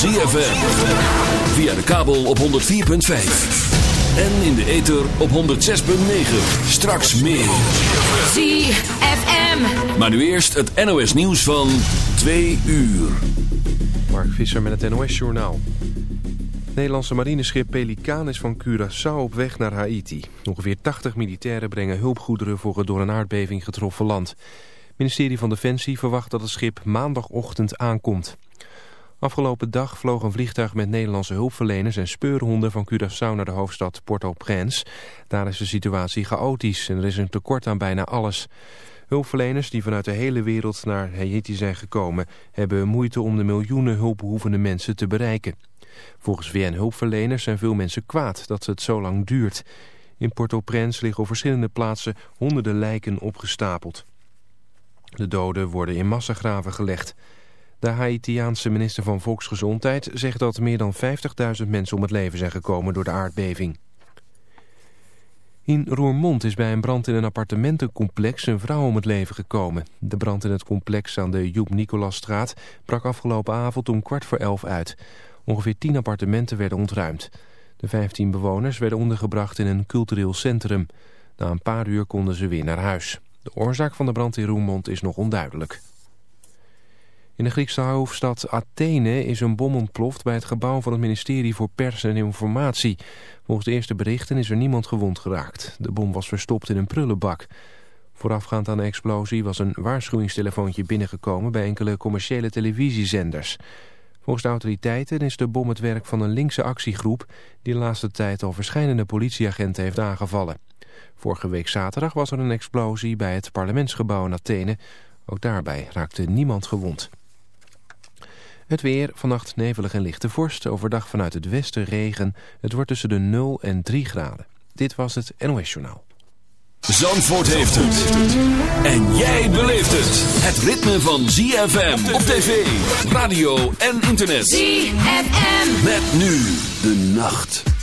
ZFM. Via de kabel op 104.5. En in de ether op 106.9. Straks meer. ZFM. Maar nu eerst het NOS nieuws van 2 uur. Mark Visser met het NOS Journaal. Het Nederlandse marineschip Pelikaan is van Curaçao op weg naar Haiti. Ongeveer 80 militairen brengen hulpgoederen voor het door een aardbeving getroffen land. Het ministerie van Defensie verwacht dat het schip maandagochtend aankomt. Afgelopen dag vloog een vliegtuig met Nederlandse hulpverleners en speurhonden van Curaçao naar de hoofdstad Port-au-Prince. Daar is de situatie chaotisch en er is een tekort aan bijna alles. Hulpverleners die vanuit de hele wereld naar Haiti zijn gekomen... hebben moeite om de miljoenen hulpbehoevende mensen te bereiken. Volgens VN-hulpverleners zijn veel mensen kwaad dat het zo lang duurt. In Port-au-Prince liggen op verschillende plaatsen honderden lijken opgestapeld. De doden worden in massagraven gelegd. De Haitiaanse minister van Volksgezondheid zegt dat meer dan 50.000 mensen om het leven zijn gekomen door de aardbeving. In Roermond is bij een brand in een appartementencomplex een vrouw om het leven gekomen. De brand in het complex aan de Joep Nicolasstraat brak afgelopen avond om kwart voor elf uit. Ongeveer tien appartementen werden ontruimd. De 15 bewoners werden ondergebracht in een cultureel centrum. Na een paar uur konden ze weer naar huis. De oorzaak van de brand in Roermond is nog onduidelijk. In de Griekse hoofdstad Athene is een bom ontploft bij het gebouw van het ministerie voor Pers en Informatie. Volgens de eerste berichten is er niemand gewond geraakt. De bom was verstopt in een prullenbak. Voorafgaand aan de explosie was een waarschuwingstelefoontje binnengekomen bij enkele commerciële televisiezenders. Volgens de autoriteiten is de bom het werk van een linkse actiegroep die de laatste tijd al verschillende politieagenten heeft aangevallen. Vorige week zaterdag was er een explosie bij het parlementsgebouw in Athene. Ook daarbij raakte niemand gewond. Het weer, vannacht nevelig en lichte vorst. Overdag vanuit het westen regen. Het wordt tussen de 0 en 3 graden. Dit was het NOS Journaal. Zandvoort heeft het. En jij beleeft het. Het ritme van ZFM op tv, radio en internet. ZFM. Met nu de nacht.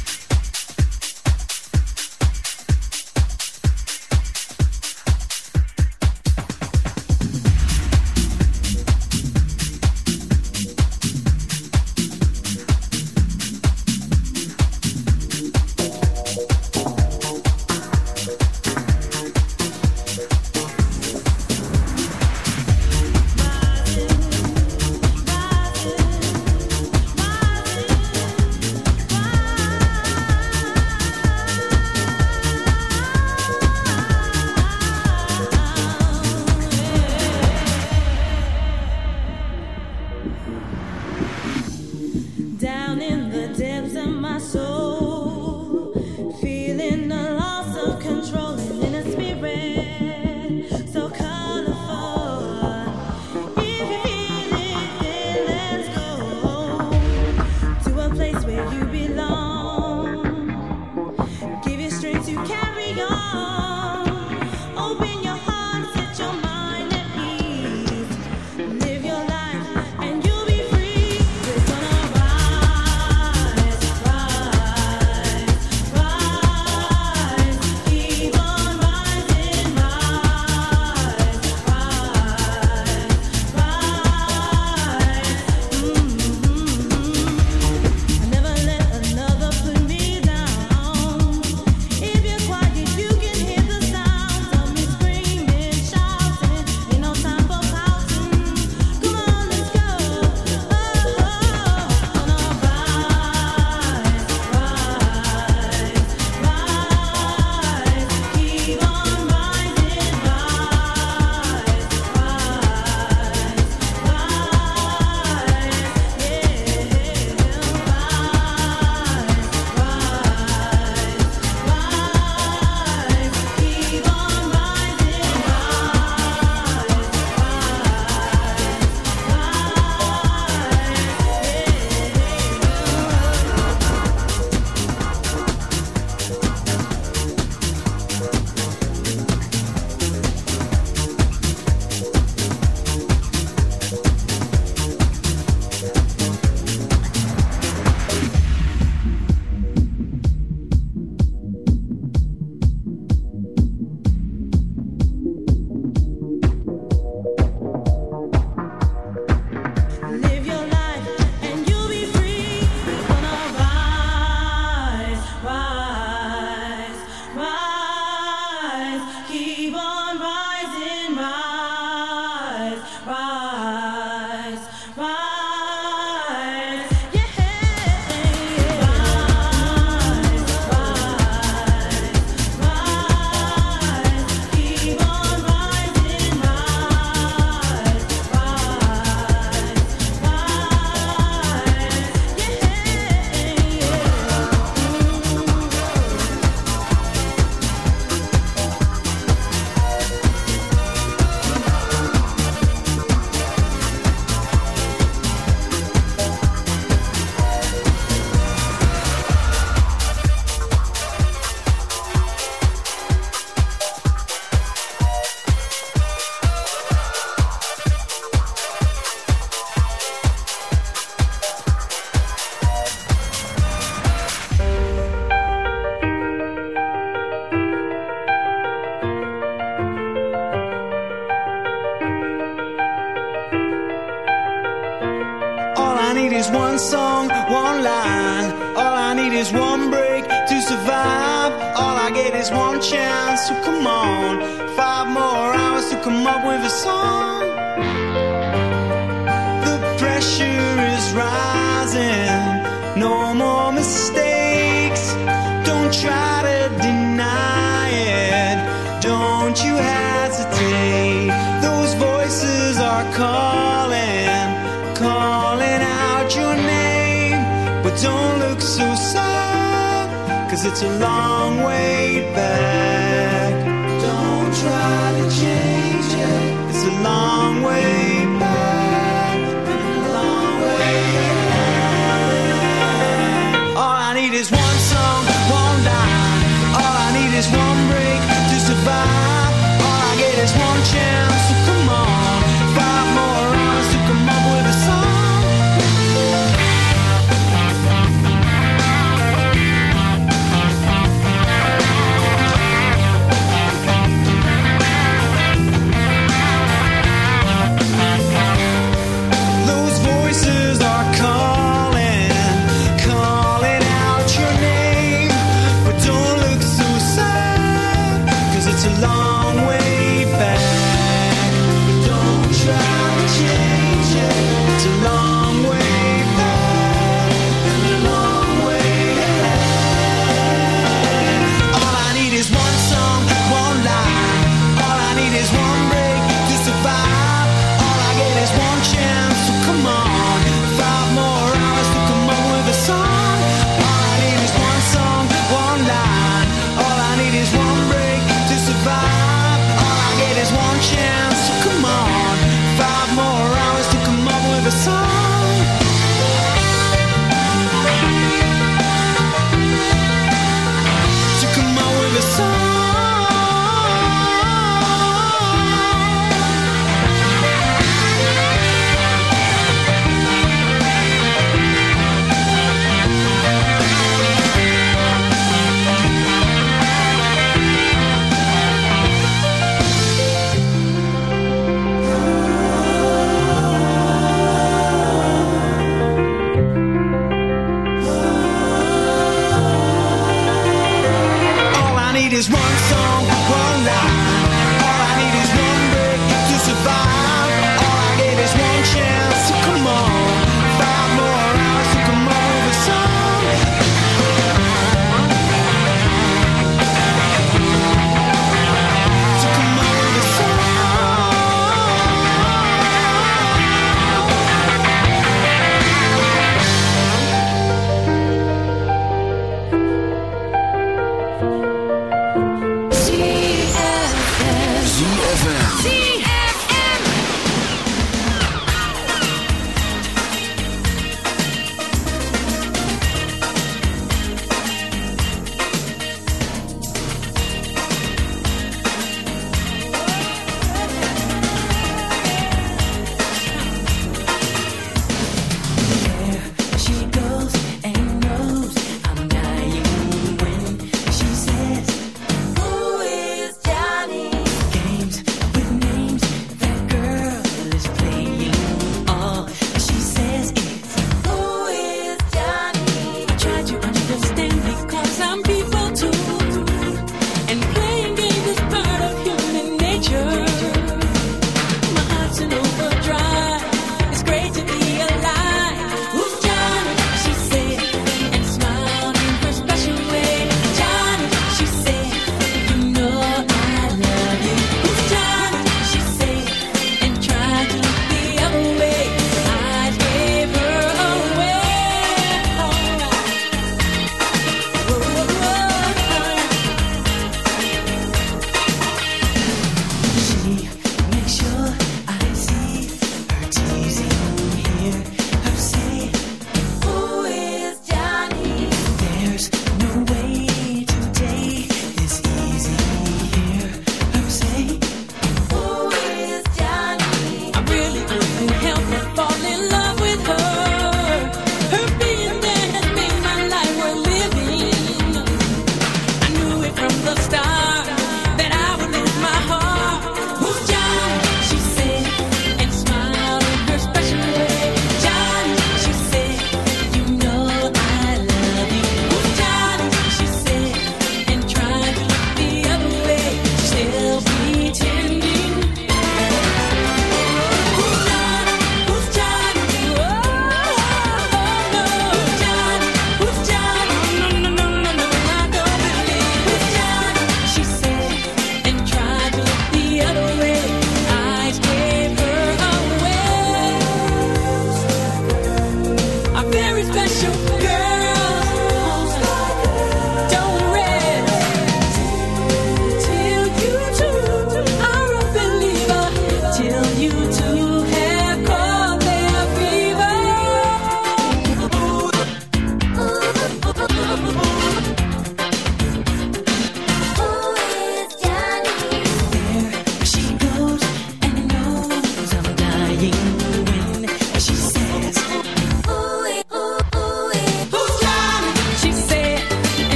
need is one song.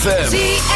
ZFM.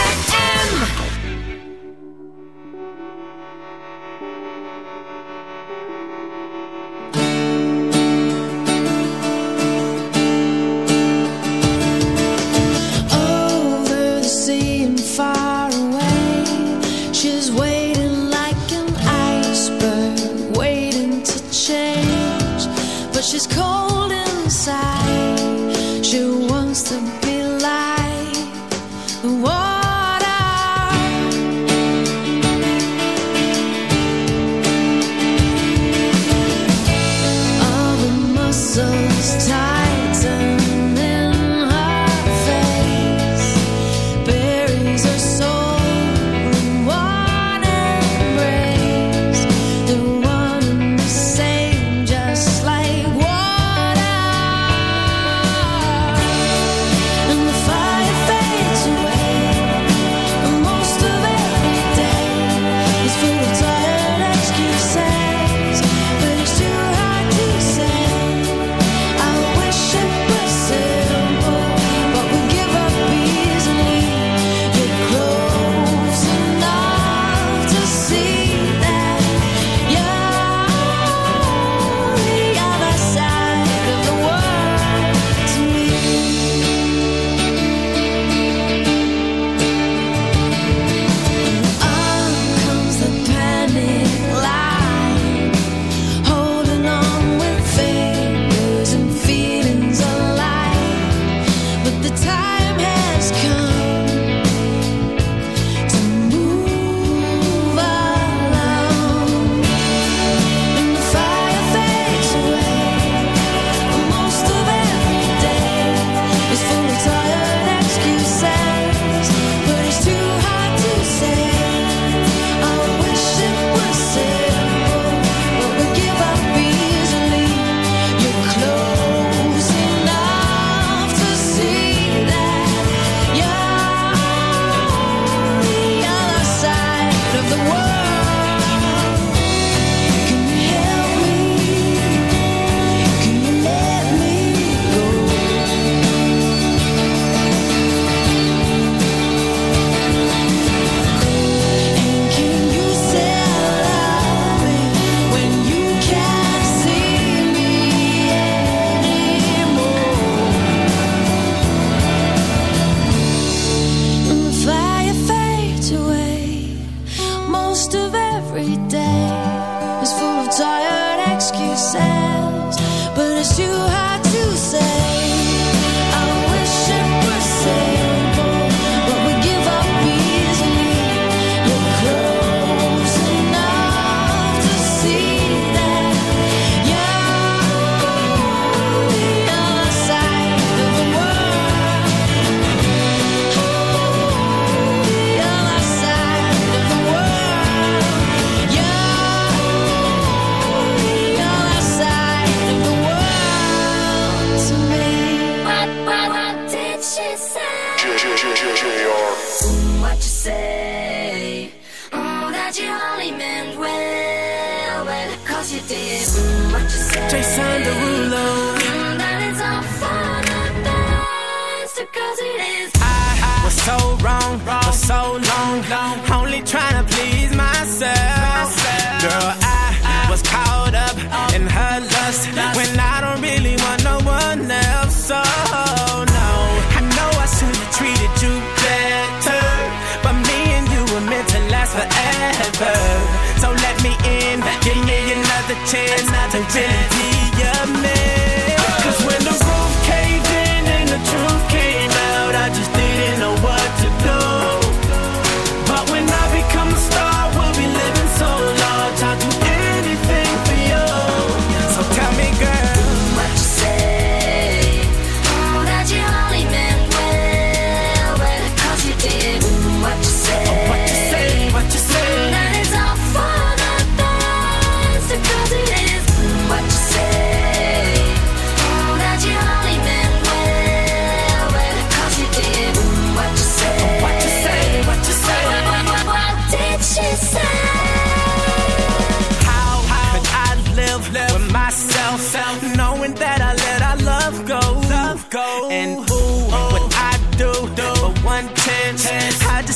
Too high. Jason Derulo. I, was so wrong, wrong for so long, long, only trying to please myself. myself. Girl, I, I, was caught up in her lust, lust, when I don't really want no one else. So no, I know I should have treated you better, but me and you were meant to last forever. So let me in, give me another chance, another chance.